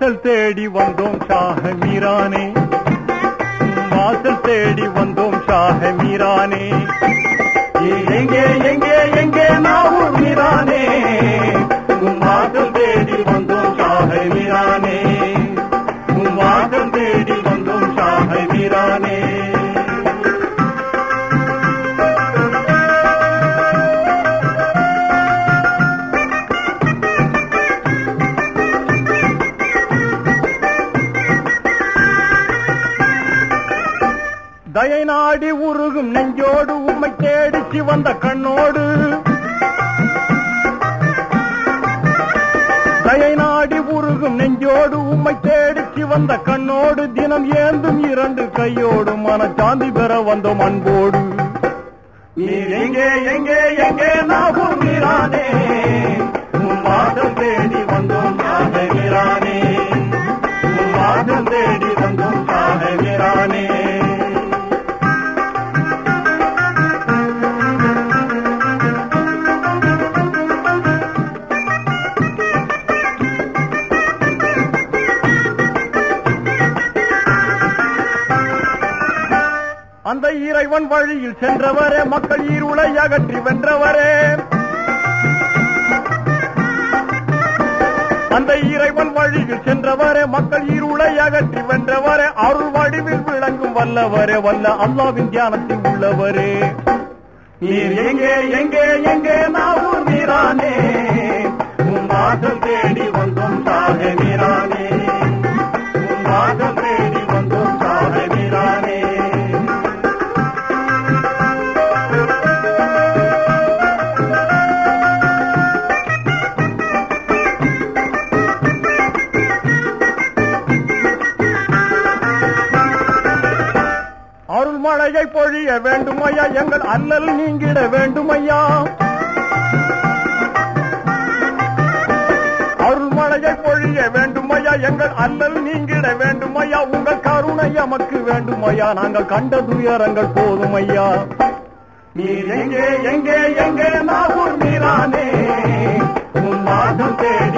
தேடி வந்தோம் ஷாஹ மீரானே வாசல் தேடி வந்தோம் ஷாஹ மீரானே எங்கே எங்கே எங்கே நாவூர் மீரானே உன் வாசல் தேடி வந்தோம் ஷாஹ மீரானே உன் வாசல் தேடி வந்தோம் ஷாஹ மீரானே தயை நாடி உருகும் நெஞ்சோடு உம்மை தேடிச்சு வந்த கண்ணோடு. தயை நாடி உருகும் நெஞ்சோடு உம்மை தேடிச்சு வந்த கண்ணோடு. தினம் ஏந்தும் இரண்டு கையோடு மனச்சாந்தி பெற வந்தோம் அன்போடு. நீர் எங்கே எங்கே எங்கே நாகும் நீரானே உன் மாதம் தேடி வந்தோம் சாக அந்த இறைவன் வழியில் சென்றவரே மக்கள் ஈருளை அகற்றி வென்றவரே. அந்த இறைவன் வழியில் சென்றவரே மக்கள் இருளை அகற்றி வென்றவரே. அருள் வடிவில் விளங்கும் வல்லவரே வல்ல அல்லாவின் தியானத்தில் உள்ளவரே. நீர் எங்கே எங்கே எங்கே நான் மழையை பொழிய வேண்டுமையா? எங்கள் அல்லல் நீங்கிட வேண்டுமையா? அருள்மழையை பொழிய வேண்டுமையா? எங்கள் அல்லல் நீங்கிட வேண்டுமையா? உங்கள் கருணை எமக்கு வேண்டுமையா? நாங்கள் கண்ட துயரங்கள் போதுமையா? நீர் எங்கே எங்கே எங்கே? நாகூர் நீரானே. உன் மாதம் தேடி